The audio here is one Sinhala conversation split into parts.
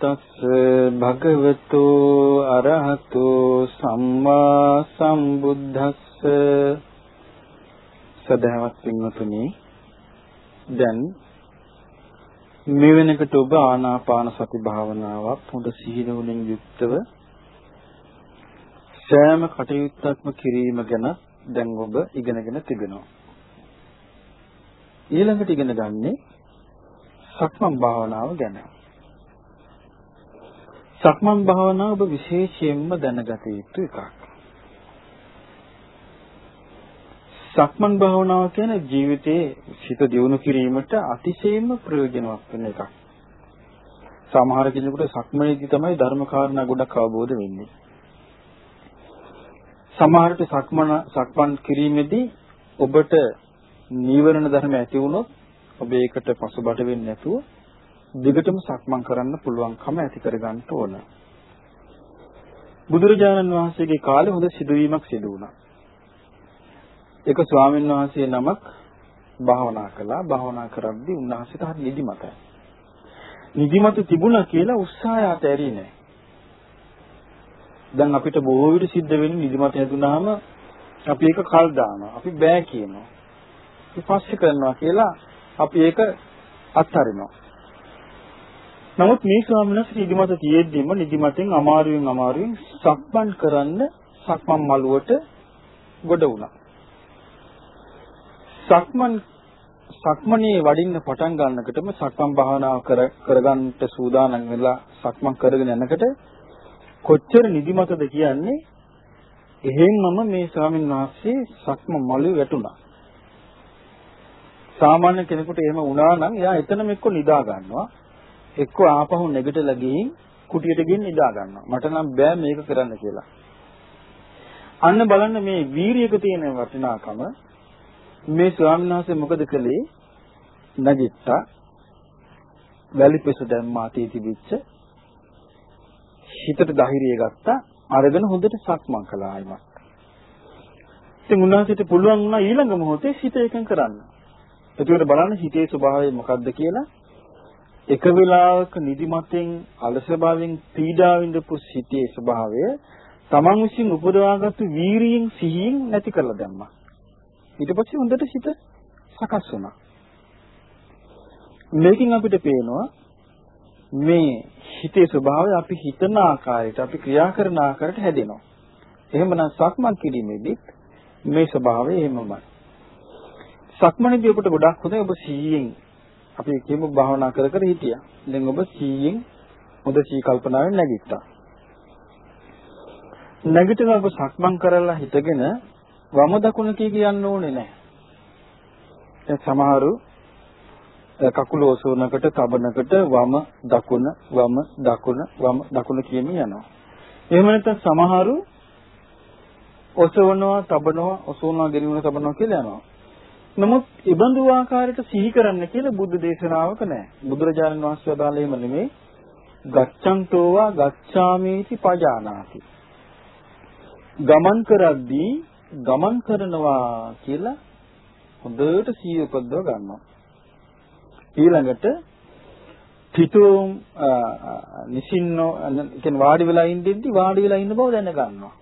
තස්ස භගවතු අරහතු සම්මා සම්බුද්දස්ස සදහවත් පින්වතුනි දැන් මේ වෙනකොට ඔබ ආනාපාන සති භාවනාවක් හොඳ සිහිනුවණින් යුක්තව සෑම කටයුත්තක්ම කිරීම ගැන දැන් ඔබ ඉගෙනගෙන තිබෙනවා ඊළඟට ඉගෙන ගන්නේ සක්මන් භාවනාව ගැන. සක්මන් භාවනාව ඔබ විශේෂයෙන්ම දැනගත යුතු එකක්. සක්මන් භාවනාව කියන්නේ ජීවිතයේ සිත දියුණු කිරීමට අතිශයින්ම ප්‍රයෝජනවත් වෙන එකක්. සමහර කෙනෙකුට සක්මනේදී තමයි ධර්ම කාරණා ගොඩක් අවබෝධ වෙන්නේ. සමහරට සක්මන සක්මන් කිරීමේදී ඔබට නීවරණ ධර්ම ඇති වුණොත් ඔබ ඒකට පසුබට වෙන්නේ නැතුව දිගටම සක්මන් කරන්න පුළුවන්කම ඇති කරගන්න ඕන. බුදුරජාණන් වහන්සේගේ කාලේ හොඳ සිදුවීමක් සිදු වුණා. එක ස්වාමීන් වහන්සේ නමක් භාවනා කළා. භාවනා කරද්දී උන්වහන්සේට හරි නිදිමතයි. නිදිමත තිබුණා කියලා උත්සාහය අතෑරියේ නැහැ. දැන් අපිට බොහෝ විට සිද්ධ වෙන්නේ නිදිමත හැදුනහම අපි ඒක කල් දානවා. අපි බෑ කියනවා. පස්සේ කරනවා කියලා අපි ඒක අත්හරිනවා. නමුත් මේ ස්වාමීන් වහන්සේ නිදිමත තියෙද්දිම නිදිමතෙන් අමාරුවෙන් අමාරුවෙන් සක්මන් කරන්න සක්මන් මළුවට ගොඩ වුණා. සක්මන් සක්මනේ වඩින්න පටන් ගන්නකොටම සක්මන් භාවනාව කර කරගන්නට සූදානම් වෙලා සක්මන් කරගෙන යනකොට කොච්චර නිදිමතද කියන්නේ එහෙන්මම මේ ස්වාමීන් වහන්සේ සක්මන් මළුවේ වැටුණා. සාමාන්‍ය කෙනෙකුට එහෙම වුණා නම් එයා එතනම එක්ක නිදා ගන්නවා. එක්ක ආපහු නැගිටලා ගිහින් කුටියට ගිහින් නිදා ගන්නවා. මට නම් බෑ මේක කරන්න කියලා. අන්න බලන්න මේ වීරියක තියෙන වටිනාකම මේ ස්වාමීන් වහන්සේ මොකද කළේ? නැගිට්ටා. වැලිපෙස දැම්මා තීතිවිච්ච හිතට ධෛර්යය ගත්තා. අරගෙන හොඳට සක්මන් කළා ආයිමත්. ඉතින් උන්වහන්සේට පුළුවන් වුණා ඊළඟ මොහොතේ හිත එකඟ කරන්න. එතකොට බලන්න හිතේ ස්වභාවය මොකක්ද කියලා එක වෙලාවක නිදිමතෙන් අලස බවෙන් පීඩා විඳපු සිතේ ස්වභාවය තමන් විසින් උපදවාගත්තු වීරියෙන් සිහියෙන් නැති කරලා දැම්මා. ඊට පස්සේ හොඳට සිත සකස් වුණා. මේකෙන් අපිට පේනවා මේ හිතේ ස්වභාවය අපි හිතන ආකාරයට අපි ක්‍රියා කරන ආකාරයට හැදෙනවා. එහෙමනම් සක්මන් කිරීමේදී මේ ස්වභාවය එහෙමමයි. සක්මණේදී ඔබට ගොඩක් හොඳයි ඔබ 100න් අපි කියමු භාවනා කර කර හිටියා. දැන් ඔබ 100න් හොඳ සී කල්පනාවෙන් නැගිට්ටා. නැගිටලා ඔබ සක්මන් කරලා හිටගෙන වම දකුණ කිය කියන්න ඕනේ නැහැ. දැන් සමහරු කකුල ඔසවනකට තබනකට වම දකුණ වම දකුණ වම දකුණ කියමින් යනවා. එහෙම නැත්නම් සමහරු ඔසවනවා තබනවා ඔසවනවා ගෙනියනවා තබනවා කියලා යනවා. නමුත් ඉබඳු ආකාරයට සිහි කරන්න කියලා බුද්ධ දේශනාවක නැහැ. බුදුරජාණන් වහන්සේ වදාළේ එහෙම නෙමෙයි. ගච්ඡන්තෝවා ගච්ඡාමීති පජානාති. ගමන් කරද්දී ගමන් කරනවා කියලා හොඳට සිහිය උපදව ගන්නවා. ඊළඟට පිටුම් නිසින්නෝ කියන්නේ වාඩි වෙලා ඉඳිද්දි වාඩි වෙලා ඉන්න බව දැන ගන්නවා.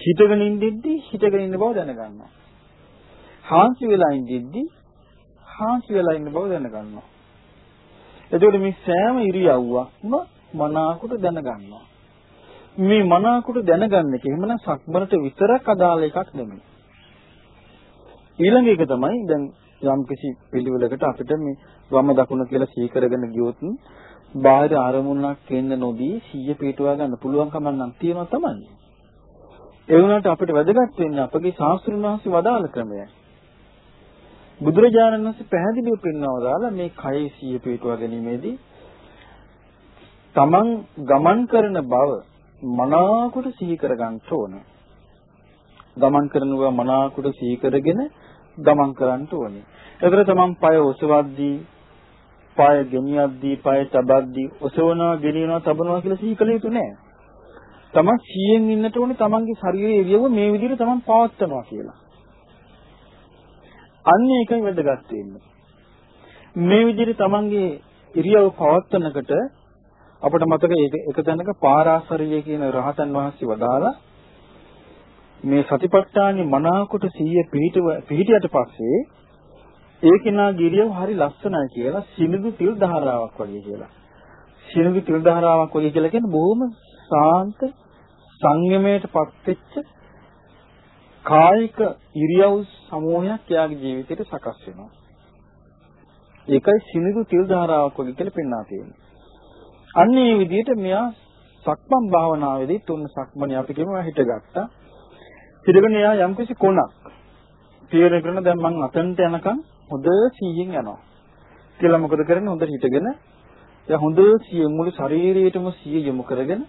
හිටගෙන ඉඳිද්දි හිටගෙන ඉන්න බව දැන ගන්නවා. හාන්සි වෙලා ඉඳිද්දි හාන්සි වෙලා ඉන්න බව දැනගන්නවා. එතකොට මේ සෑම ඉරියව්වක්ම මනාකොට දැනගන්නවා. මේ මනාකොට දැනගන්න එක එහෙමනම් සක්මරට විතරක් අදාළ එකක් නෙමෙයි. ඊළඟ එක තමයි දැන් යම් කිසි පිළිවෙලකට අපිට මේ වම දකුණ කියලා සී කරගෙන ගියොත් බාහිර අරමුණක් එන්න නොදී සිහිය පිටවා ගන්න පුළුවන් කමක් නම් තියෙනවා තමයි. ඒ වුණාට අපිට වැදගත් වෙන්නේ අපගේ ශාස්ත්‍රීය වහන්සේ වදාළ ක්‍රමයයි. බුදුරජාණන් වහන්සේ පැහැදිලිව පෙන්වනවා දාලා මේ කයේ සිය පිටුවා ගැනීමේදී තමන් ගමන් කරන බව මනාකොට සිහි කරගන්න ඕන. ගමන් කරනවා මනාකොට සිහි කරගෙන ගමන් කරන්න ඕනේ. ඒතර තමන් පය ඔසවද්දී, පය ගෙනියද්දී, පය තබද්දී ඔසවනවා, ගෙනියනවා, තබනවා කියලා සිහි කළ යුතු නෑ. තමන් සිහියෙන් ඉන්නට ඕනේ තමන්ගේ ශරීරයේ ඉරියව්ව මේ විදිහට තමන් පවත්නවා කියලා. අන්න ඒකයි වැදගත් වෙන්නේ. මේ විදිහට තමන්ගේ ඉරියව් පවත්වනකොට අපිට මතක එක තැනක පාරාසරිය කියන රහතන් වහන්සේ වදාලා මේ සතිපට්ඨානෙ මනාකොට 100 පිහිටව පිහිටියට පස්සේ ඒ කෙනා ගිරියව හරි ලස්සනයි කියලා සිනිඳු තිල් ධාරාවක් වගේ කියලා. සිනිඳු තිල් ධාරාවක් වගේ කියලා කියන්නේ බොහොම සාන්ත සංයමයටපත් වෙච්ච කායික ඉරියව් සමූහයක් එයාගේ ජීවිතේට සකස් වෙනවා. ඒකයි සිනිඳු තිල් ධාරාවක් වගේ කියලා පෙන්වා තියෙන්නේ. අන්න ඒ විදිහට මෙයා සක්මන් භාවනාවේදී තුන් සක්මණේ අපි කියමු හිටගත්තා. හිටගෙන එයා යම්කිසි කොනක් තීරණය කරන දැන් මං අතන්ට යනකම් හොඳ සීයෙන් යනවා. කියලා මොකද කරන්නේ හොඳට හිටගෙන එයා හොඳ සිය මුළු ශරීරයටම සිය යොමු කරගෙන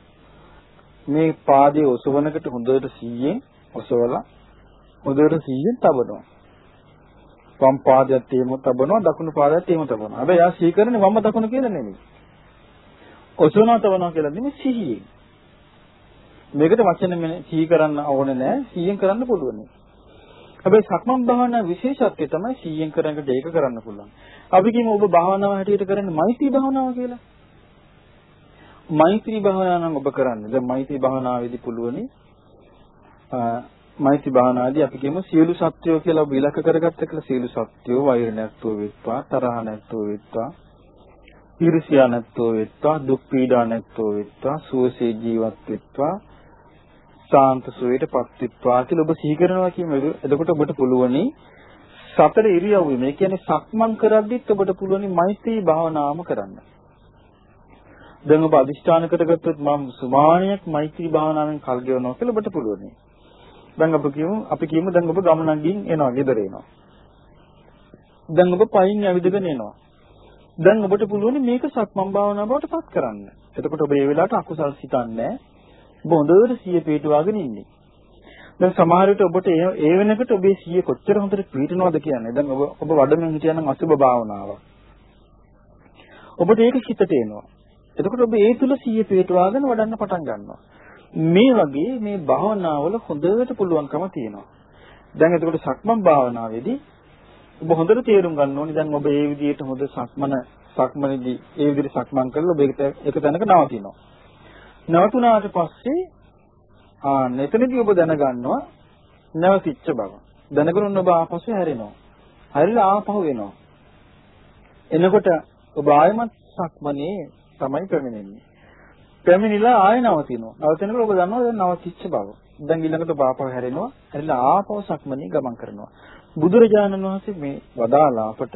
මේ පාදයේ ඔසවනකට හොඳට සීයෙන් ඔසවලා හොඳට සීයෙන් තබනවා. වම් පාදයට තේම තබනවා දකුණු පාදයට තේම තබනවා. හැබැයි එයා සී කරන්නේ වම් දකුණ කියලා නෙමෙයි. ඔසවනවා තබනවා කියලා නෙමෙයි සිහියෙන්. මේකට වචන සිහි කරන්න ඕනේ නැහැ. සිහියෙන් කරන්න පුළුවන්. හැබැයි සක්මන් භාවනා විශේෂත්වය තමයි සිහියෙන් කරන එකට ඒක කරන්න පුළුවන්. අපි කියමු ඔබ භාවනාව හැටියට කරන්නේ මෛත්‍රී භාවනාව කියලා. මෛත්‍රී භාවනාව නම් ඔබ කරන්නේ. දැන් මෛත්‍රී භාවනාවේදී පුළුවනි මෛත්‍රී භාවනාදී අපි කියමු සියලු සත්‍යෝ කියලා ඔබ ඉලක්ක කරගත්ත කියලා සියලු සත්‍යෝ වෛර නැත්තෝ වෙත්වා තරහ නැත්තෝ වෙත්වා ඊර්ෂ්‍යා නැත්තෝ වෙත්වා දුක් පීඩා නැත්තෝ වෙත්වා සුවසේ ජීවත් වෙත්වා සාන්ත සුවයටපත් වෙත්වා කියලා ඔබ සිහි කරනවා කියමු එතකොට ඔබට පුළුවනි සතර ඉරියව්වේ මේ කියන්නේ සක්මන් කරද්දිත් ඔබට පුළුවනි මෛත්‍රී භාවනාවම කරන්න දැන් ඔබ අදිෂ්ඨාන කරගත්තොත් මම සුමානියක් මෛත්‍රී භාවනාවෙන් කල් ගෙවනවා කියලා ඔබට පුළුවනි. දැන් ඔබ කියමු අපි කියමු දැන් ඔබ ගමනක් ගින් එනවා ගෙදර එනවා. දැන් ඔබ පයින් ඇවිදගෙන එනවා. දැන් ඔබට පුළුවන් මේක සක්මන් භාවනාව බවට පත් කරන්න. එතකොට ඔබ මේ වෙලාවට අකුසල් සිතන්නේ ඔබ හොඳට සිය පිටවාගෙන ඉන්නේ. දැන් සමහර විට ඔබට ඒ වෙනකොට ඔබේ සිය කොච්චර හොඳට පිටනවද කියන්නේ. දැන් ඔබ ඔබ වඩමින් හිටියනම් අසුබ භාවනාව. ඔබට ඒක හිතට එනවා. එතකොට ඔබ ඒ තුල සිය පිටවාගෙන වඩන්න පටන් ගන්නවා. මේ වගේ මේ භාවනාවල හොඳට පුළුවන්කම තියෙනවා. දැන් එතකොට සක්මන් භාවනාවේදී ඔබ හොඳට තේරුම් ගන්න ඕනේ දැන් ඔබ මේ විදිහට හොඳ සක්මන සක්මනේදී ඒ විදිහට සක්මන් කරලා ඔබ එක තැනක නවතිනවා. නවතුනාට පස්සේ ආ මෙතනදී ඔබ දැනගන්නවා නැවතිච්ච බව. දැනගෙන ඔබ ආපසු හැරෙනවා. හැරිලා ආපහු එනවා. එනකොට ඔබ ආයමත් සක්මනේ තමයි පැමිණෙන්නේ. පැමිණිලා ආය නවතිනවා. නවතිනකොට ඔබ දන්නවා දැන් නවතිච්ච බව. දැන් ඊළඟට බාපව හැරෙනවා. හැරිලා ආපහු සක්මනේ ගමන් කරනවා. බුදුරජාණන් වහන්සේ මේ වදාලා අපට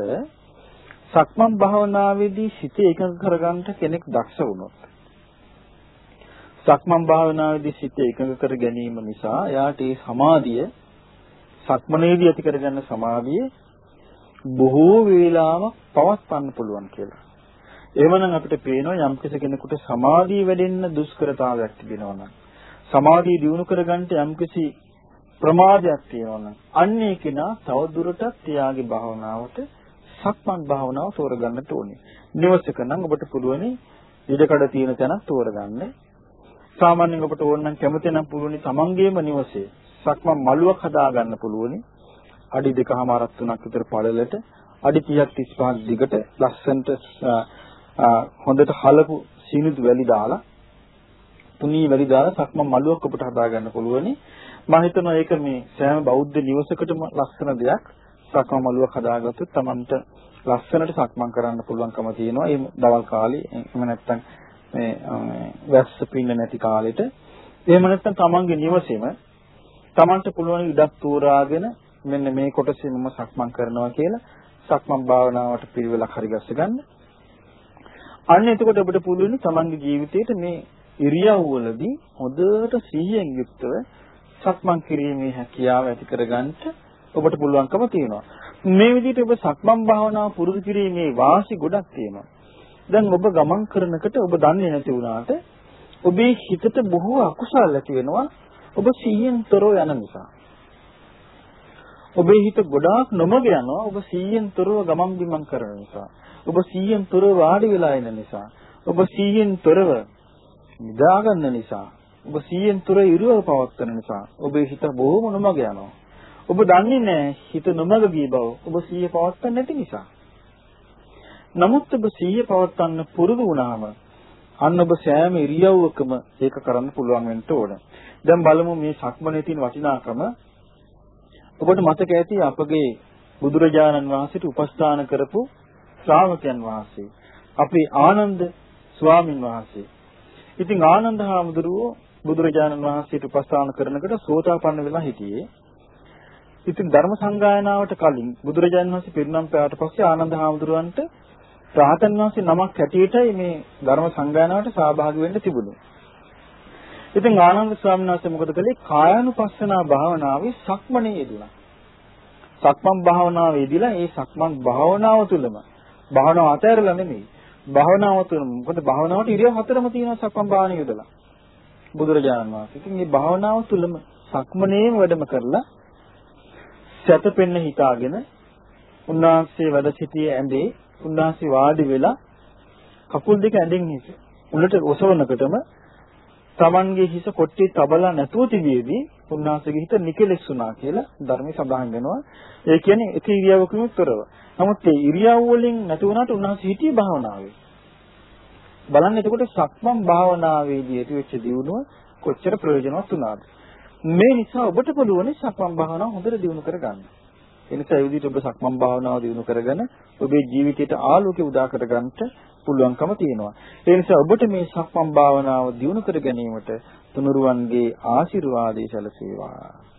සක්මන් භාවනාවේදී සිත එකඟ කරගන්න කෙනෙක් දක්ෂ වුණොත් සක්මන් භාවනාවේදී සිත එකඟ කර ගැනීම නිසා එයාට ඒ සමාධිය සක්මනේදී ඇති කරගන්න සමාධිය බොහෝ වේලාවක් පවත්වන්න පුළුවන් කියලා. එහෙමනම් අපිට පේනවා යම් කෙනෙකුට සමාධිය වැඩෙන්න දුෂ්කරතාවයක් තිබෙනවා නම් සමාධිය දියුණු කරගන්න යම්කිසි ප්‍රමාදයක් තියෙනවා නම් අන්නේ කෙනා තවදුරටත් තියාගේ භාවනාවට සක්මන් භාවනාව තෝරගන්නට ඕනේ. නිවසක නම් ඔබට පුළුවනි ඉඩකඩ තියෙන තැනක් තෝරගන්න. සාමාන්‍යයෙන් ඔබට ඕන නම් කැමති නම් පුළුවනි තමන්ගේම නිවසේ සක්මන් මළුවක් හදාගන්න පුළුවනි. අඩි දෙකමාරක් තුනක් විතර පළලට අඩි 30ක් 35ක් දිගට ලස්සන්ට හොඳට හලපු සීනිදු වැලි දාලා තුනී වැලි දාලා සක්මන් මළුවක් ඔබට හදාගන්න පුළුවනි. මම හිතනවා ඒක මේ සෑම බෞද්ධ නිවසකටම ලස්සන දෙයක්. සක්මන් මළුවක් හදාගත්තොත් Tamanට ලස්සනට සක්මන් කරන්න පුළුවන්කම තියෙනවා. ඒ දවල් කාලේ එහෙම නැත්නම් මේ වැස්ස පින්න නැති කාලෙට එහෙම නැත්නම් Tamanගේ නිවසේම Tamanට පුළුවන් ඉඩක් තෝරාගෙන මෙන්න මේ කොටසේ මම සක්මන් කරනවා කියලා සක්මන් භාවනාවට පිළිවෙලක් හරි ගස්ස ගන්න. අන්න එතකොට අපිට පුළුවන් තමන්ගේ ජීවිතේට මේ ඉරියව්වලදී හොඳට සිහියෙන් යුක්තව සක්මන් කිරීමේ හැකියාව ඇති කරගන්න ඔබට පුළුවන්කම තියෙනවා. මේ විදිහට ඔබ සක්මන් භාවනාව පුරුදු කිරීමේ වාසි ගොඩක් තියෙනවා. දැන් ඔබ ගමන් කරනකොට ඔබ දන්නේ නැති වුණාට ඔබේ හිතට බොහෝ අකුසල් ඇති වෙනවා ඔබ සිහියෙන් තොරව යන නිසා. ඔබේ හිත ගොඩාක් නොමග යනවා ඔබ සිහියෙන් තොරව ගමන් බිමන් කරන නිසා. ඔබ සිහියෙන් තොරව වාඩි වෙලා ඉන්න නිසා. ඔබ සිහියෙන් තොරව නිදා ගන්න නිසා ඔබ සිහියෙන් තුර ඉරුව පවත්වන නිසා ඔබේ හිත බොහොම නොමග යනවා. ඔබ දන්නේ නැහැ හිත නොමග ගිය බව. ඔබ සිහිය පවත්වන්නේ නැති නිසා. නමුත් ඔබ සිහිය පවත්වන්න පුරුදු වුණාම අන්න ඔබ සෑම ඉරියව්වකම ඒක කරන්න පුළුවන් වෙන්න ඕන. දැන් බලමු මේ සක්මනේ තියෙන වටිනාකම. ඔබට මතක ඇති අපගේ බුදුරජාණන් වහන්සේට උපස්ථාන කරපු ශ්‍රාවකයන් වහන්සේ. අපේ ආනන්ද ස්වාමින් වහන්සේ. ඉතින් ආනන්ද හාමුදුරුවෝ බුදුරජාණන් වහන්සේට උපස්ථාන කරනකොට සෝතාපන්න වෙලා හිටියේ. ඉතින් ධර්ම සංගායනාවට කලින් බුදුරජාණන් වහන්සේ පිරිනම් පෑවට පස්සේ ආනන්ද හාමුදුරුවන්ට රාතන් වහන්සේ නමක් හැටියටයි මේ ධර්ම සංගායනාවට සහභාගී වෙන්න තිබුණේ. ඉතින් ආනන්ද ස්වාමීන් වහන්සේ මොකද කළේ? කායानुපස්සනා භාවනාවේ සක්මණේ යෙදුණා. සක්මන් භාවනාවේ යෙදিলা ඒ සක්මන් භාවනාව තුළම භාවනාව අතහැරලා නෙමෙයි. භාවනාව තුළම මොකද භාවනාවට ඉරියව් හතරම තියෙනවා සක්මන් භාවනාවේ යෙදලා. බුදුරජාණන් වහන්සේ. ඉතින් මේ භාවනාව තුළම සක්මනේම වැඩම කරලා සැතපෙන්න හිතාගෙන උන්වහන්සේ වැඩ සිටියේ ඇඳේ උන්වහන්සේ වාඩි වෙලා කකුල් දෙක ඇඳෙන් හිස උලට ඔසවනකොටම Tamanගේ හිස කොට්ටේ තබලා නැතුව තිබියදී උන්වහන්සේගේ හිත නිකලෙස් වුණා කියලා ධර්මයේ සඳහන් වෙනවා. ඒ කියන්නේ එක ඉරියව්වකින් තොරව. නමුත් ඒ ඉරියව් වලින් නැති වුණාට උන්වහන්සේ හිටියේ භාවනාවේ. බලන්න එතකොට සක්මන් භාවනාවේදී ඇතිවෙච්ච දියුණුව කොච්චර ප්‍රයෝජනවත් වුණාද? මේ නිසා ඔබට පුළුවන් සක්මන් භාවනාව හොඳට දියුණු කරගන්න. ඒ නිසා ඒ විදිහට ඔබ සක්මන් භාවනාව දියුණු කරගෙන ඔබේ ජීවිතයට ආලෝකය උදා කරගන්නට පුළුවන්කම තියෙනවා. ඒ නිසා ඔබට මේ සක්මන් භාවනාව දියුණු කර ගැනීමට තුනුරුවන්ගේ ආශිර්වාදය සැලසේවා.